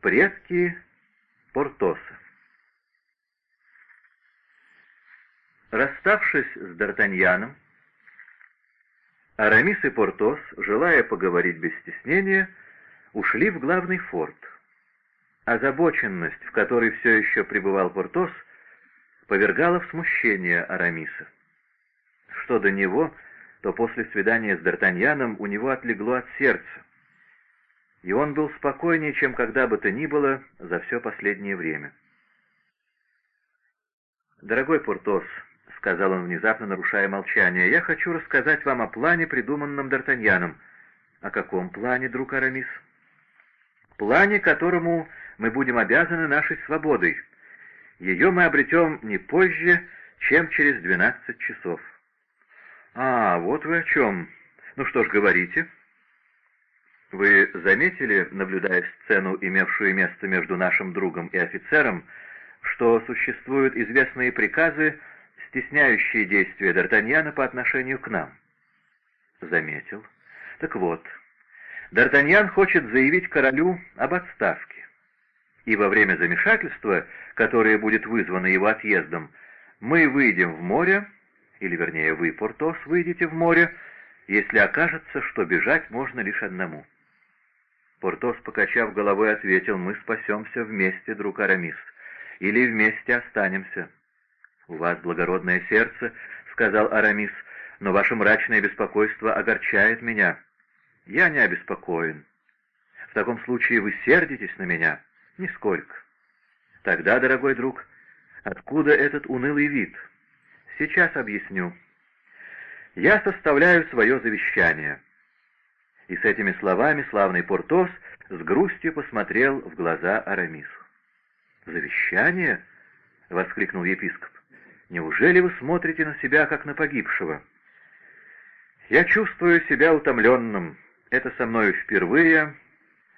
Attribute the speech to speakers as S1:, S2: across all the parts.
S1: Предки Портоса Расставшись с Д'Артаньяном, Арамис и Портос, желая поговорить без стеснения, ушли в главный форт. Озабоченность, в которой все еще пребывал Портос, повергала в смущение Арамиса. Что до него, то после свидания с Д'Артаньяном у него отлегло от сердца, и он был спокойнее, чем когда бы то ни было за все последнее время. «Дорогой Портос», — сказал он внезапно, нарушая молчание, — «я хочу рассказать вам о плане, придуманном Д'Артаньяном». «О каком плане, друг Арамис?» «Плане, которому мы будем обязаны нашей свободой. Ее мы обретем не позже, чем через двенадцать часов». «А, вот вы о чем. Ну что ж, говорите». Вы заметили, наблюдая сцену, имевшую место между нашим другом и офицером, что существуют известные приказы, стесняющие действия Д'Артаньяна по отношению к нам? Заметил. Так вот, Д'Артаньян хочет заявить королю об отставке. И во время замешательства, которое будет вызвано его отъездом, мы выйдем в море, или вернее вы, Портос, выйдете в море, если окажется, что бежать можно лишь одному. Портос, покачав головой, ответил, «Мы спасемся вместе, друг Арамис, или вместе останемся». «У вас благородное сердце», — сказал Арамис, «но ваше мрачное беспокойство огорчает меня». «Я не обеспокоен». «В таком случае вы сердитесь на меня?» «Нисколько». «Тогда, дорогой друг, откуда этот унылый вид?» «Сейчас объясню». «Я составляю свое завещание». И с этими словами славный Портос с грустью посмотрел в глаза Арамису. «Завещание?» — воскликнул епископ. «Неужели вы смотрите на себя, как на погибшего?» «Я чувствую себя утомленным. Это со мной впервые,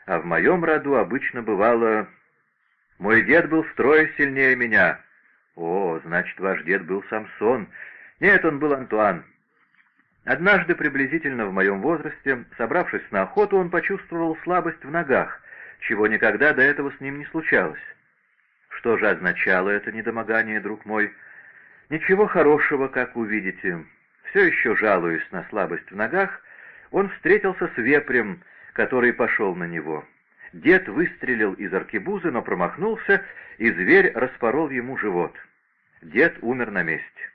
S1: а в моем роду обычно бывало... Мой дед был втрое сильнее меня. О, значит, ваш дед был Самсон. Нет, он был Антуан. Однажды, приблизительно в моем возрасте, собравшись на охоту, он почувствовал слабость в ногах, чего никогда до этого с ним не случалось. Что же означало это недомогание, друг мой? Ничего хорошего, как увидите. Все еще жалуясь на слабость в ногах, он встретился с вепрем, который пошел на него. Дед выстрелил из аркебузы, но промахнулся, и зверь распорол ему живот. Дед умер на месте.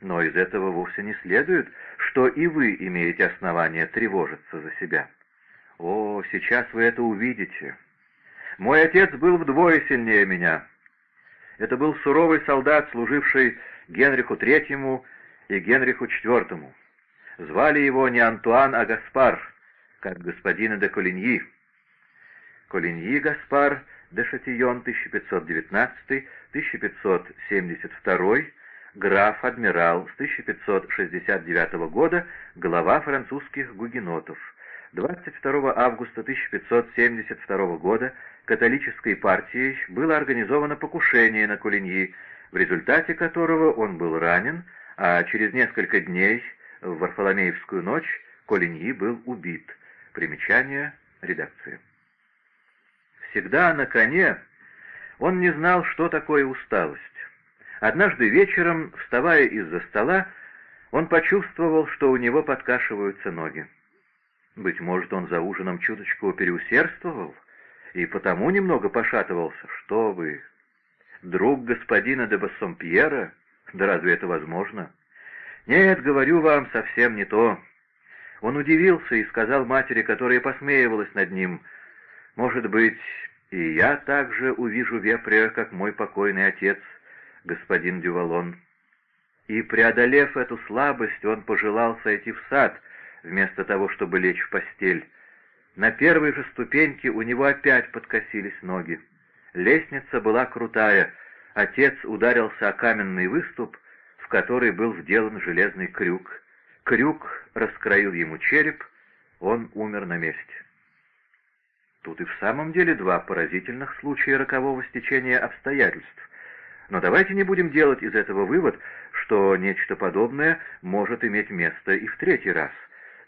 S1: Но из этого вовсе не следует, что и вы имеете основание тревожиться за себя. О, сейчас вы это увидите. Мой отец был вдвое сильнее меня. Это был суровый солдат, служивший Генриху Третьему и Генриху IV. Звали его не Антуан, а Гаспар, как господина де Колиньи. Колиньи Гаспар де Шатион, 1519-1572 граф-адмирал с 1569 года, глава французских гугенотов. 22 августа 1572 года католической партией было организовано покушение на Кулиньи, в результате которого он был ранен, а через несколько дней, в Варфоломеевскую ночь, Колиньи был убит. Примечание редакции. Всегда на коне он не знал, что такое усталость. Однажды вечером, вставая из-за стола, он почувствовал, что у него подкашиваются ноги. Быть может, он за ужином чуточку переусердствовал и потому немного пошатывался. Что вы, друг господина де Бассомпьера? Да разве это возможно? Нет, говорю вам, совсем не то. Он удивился и сказал матери, которая посмеивалась над ним, «Может быть, и я также увижу вепря, как мой покойный отец» господин Дювалон. И, преодолев эту слабость, он пожелал сойти в сад, вместо того, чтобы лечь в постель. На первой же ступеньке у него опять подкосились ноги. Лестница была крутая, отец ударился о каменный выступ, в который был вделан железный крюк. Крюк раскроил ему череп, он умер на месте. Тут и в самом деле два поразительных случая рокового стечения обстоятельств — но давайте не будем делать из этого вывод, что нечто подобное может иметь место и в третий раз.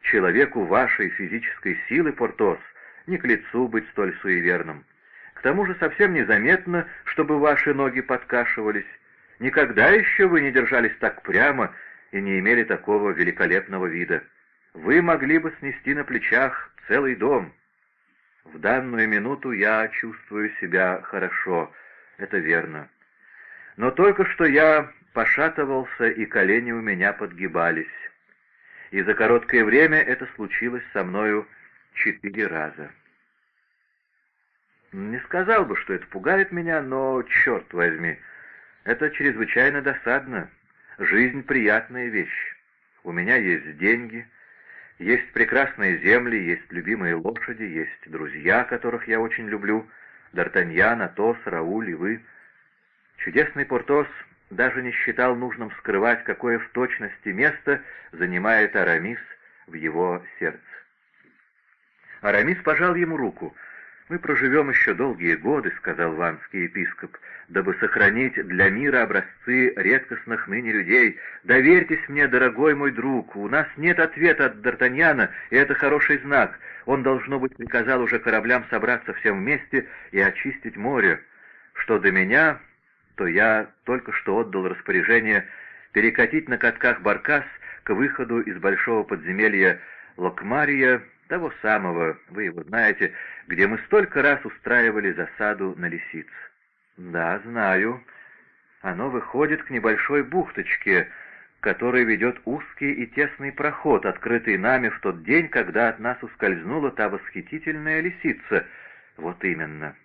S1: Человеку вашей физической силы, Портос, Не к лицу быть столь суеверным. К тому же совсем незаметно, чтобы ваши ноги подкашивались. Никогда еще вы не держались так прямо и не имели такого великолепного вида. Вы могли бы снести на плечах целый дом. В данную минуту я чувствую себя хорошо, это верно. Но только что я пошатывался, и колени у меня подгибались. И за короткое время это случилось со мною четыре раза. Не сказал бы, что это пугает меня, но, черт возьми, это чрезвычайно досадно. Жизнь — приятная вещь. У меня есть деньги, есть прекрасные земли, есть любимые лошади, есть друзья, которых я очень люблю, Д'Артаньян, Атос, Рауль и вы. Чудесный Портос даже не считал нужным скрывать, какое в точности место занимает Арамис в его сердце. Арамис пожал ему руку — «Мы проживем еще долгие годы», — сказал ванский епископ, «дабы сохранить для мира образцы редкостных ныне людей. Доверьтесь мне, дорогой мой друг, у нас нет ответа от Д'Артаньяна, и это хороший знак. Он, должно быть, приказал уже кораблям собраться всем вместе и очистить море. Что до меня, то я только что отдал распоряжение перекатить на катках баркас к выходу из большого подземелья Локмария, того самого, вы его знаете, где мы столько раз устраивали засаду на лисиц. Да, знаю. Оно выходит к небольшой бухточке, которой ведет узкий и тесный проход, открытый нами в тот день, когда от нас ускользнула та восхитительная лисица. Вот именно.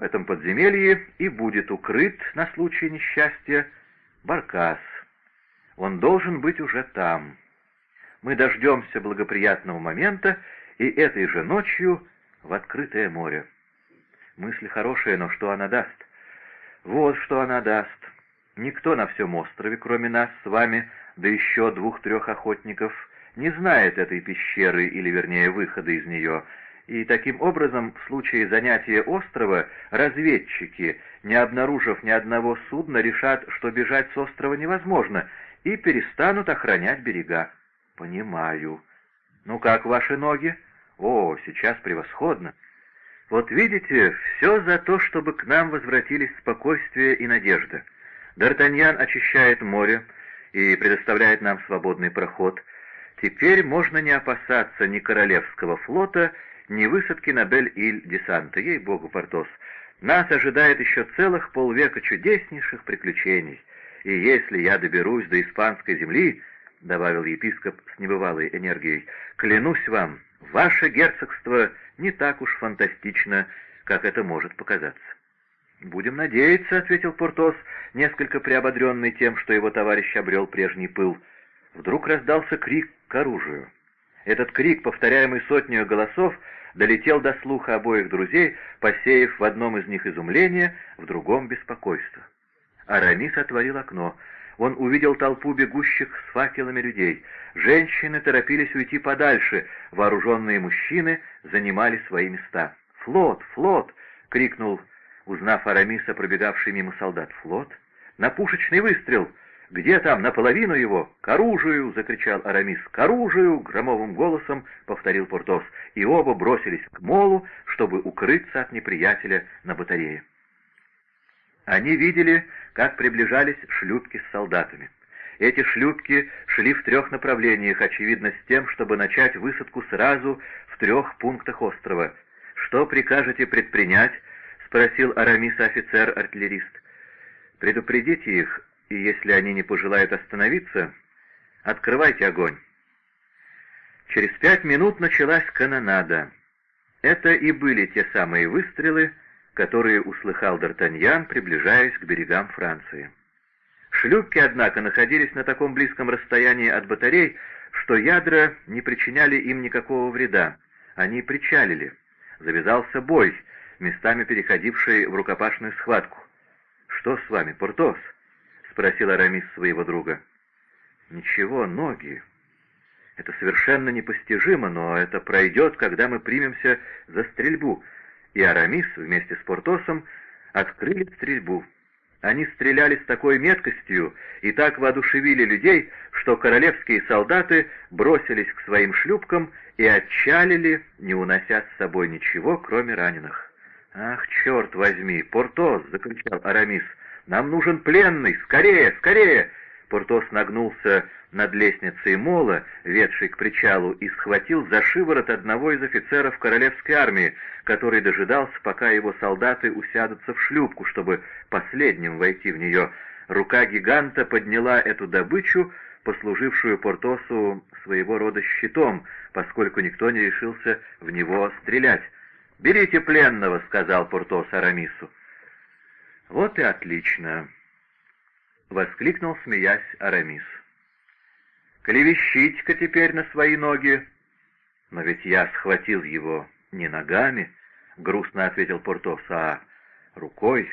S1: В этом подземелье и будет укрыт на случай несчастья Баркас. Он должен быть уже там мы дождемся благоприятного момента и этой же ночью в открытое море. Мысль хорошая, но что она даст? Вот что она даст. Никто на всем острове, кроме нас с вами, да еще двух-трех охотников, не знает этой пещеры, или вернее выхода из нее, и таким образом в случае занятия острова разведчики, не обнаружив ни одного судна, решат, что бежать с острова невозможно, и перестанут охранять берега. «Понимаю. Ну как ваши ноги?» «О, сейчас превосходно. Вот видите, все за то, чтобы к нам возвратились спокойствие и надежда. Д'Артаньян очищает море и предоставляет нам свободный проход. Теперь можно не опасаться ни Королевского флота, ни высадки на Бель-Иль-Десанта. Ей-богу, Портос, нас ожидает еще целых полвека чудеснейших приключений. И если я доберусь до испанской земли, — добавил епископ с небывалой энергией, — «клянусь вам, ваше герцогство не так уж фантастично, как это может показаться». «Будем надеяться», — ответил Портос, несколько приободренный тем, что его товарищ обрел прежний пыл. Вдруг раздался крик к оружию. Этот крик, повторяемый сотню голосов, долетел до слуха обоих друзей, посеяв в одном из них изумление, в другом — беспокойство. Арамис отворил окно — он увидел толпу бегущих с факелами людей. Женщины торопились уйти подальше, вооруженные мужчины занимали свои места. «Флот! Флот!» — крикнул, узнав Арамиса, пробегавший мимо солдат. «Флот? На пушечный выстрел! Где там? Наполовину его! К оружию!» — закричал Арамис. «К оружию!» — громовым голосом повторил Портос. И оба бросились к молу, чтобы укрыться от неприятеля на батарее. Они видели, как приближались шлюпки с солдатами. Эти шлюпки шли в трех направлениях, очевидно, с тем, чтобы начать высадку сразу в трех пунктах острова. «Что прикажете предпринять?» — спросил Арамиса офицер-артиллерист. «Предупредите их, и если они не пожелают остановиться, открывайте огонь». Через пять минут началась канонада. Это и были те самые выстрелы, которые услыхал Д'Артаньян, приближаясь к берегам Франции. Шлюпки, однако, находились на таком близком расстоянии от батарей, что ядра не причиняли им никакого вреда. Они причалили. Завязался бой, местами переходивший в рукопашную схватку. «Что с вами, Портос?» — спросил Арамис своего друга. «Ничего, ноги. Это совершенно непостижимо, но это пройдет, когда мы примемся за стрельбу», и Арамис вместе с Портосом открыли стрельбу. Они стреляли с такой меткостью и так воодушевили людей, что королевские солдаты бросились к своим шлюпкам и отчалили, не унося с собой ничего, кроме раненых. «Ах, черт возьми! Портос!» — закричал Арамис. «Нам нужен пленный! Скорее, скорее!» Портос нагнулся над лестницей мола, ведшей к причалу, и схватил за шиворот одного из офицеров королевской армии, который дожидался, пока его солдаты усядутся в шлюпку, чтобы последним войти в нее. Рука гиганта подняла эту добычу, послужившую Портосу своего рода щитом, поскольку никто не решился в него стрелять. «Берите пленного», — сказал Портос Арамису. «Вот и отлично», — воскликнул, смеясь, Арамис. «Клевещите-ка теперь на свои ноги». «Но ведь я схватил его не ногами», — грустно ответил Портос, — «а рукой».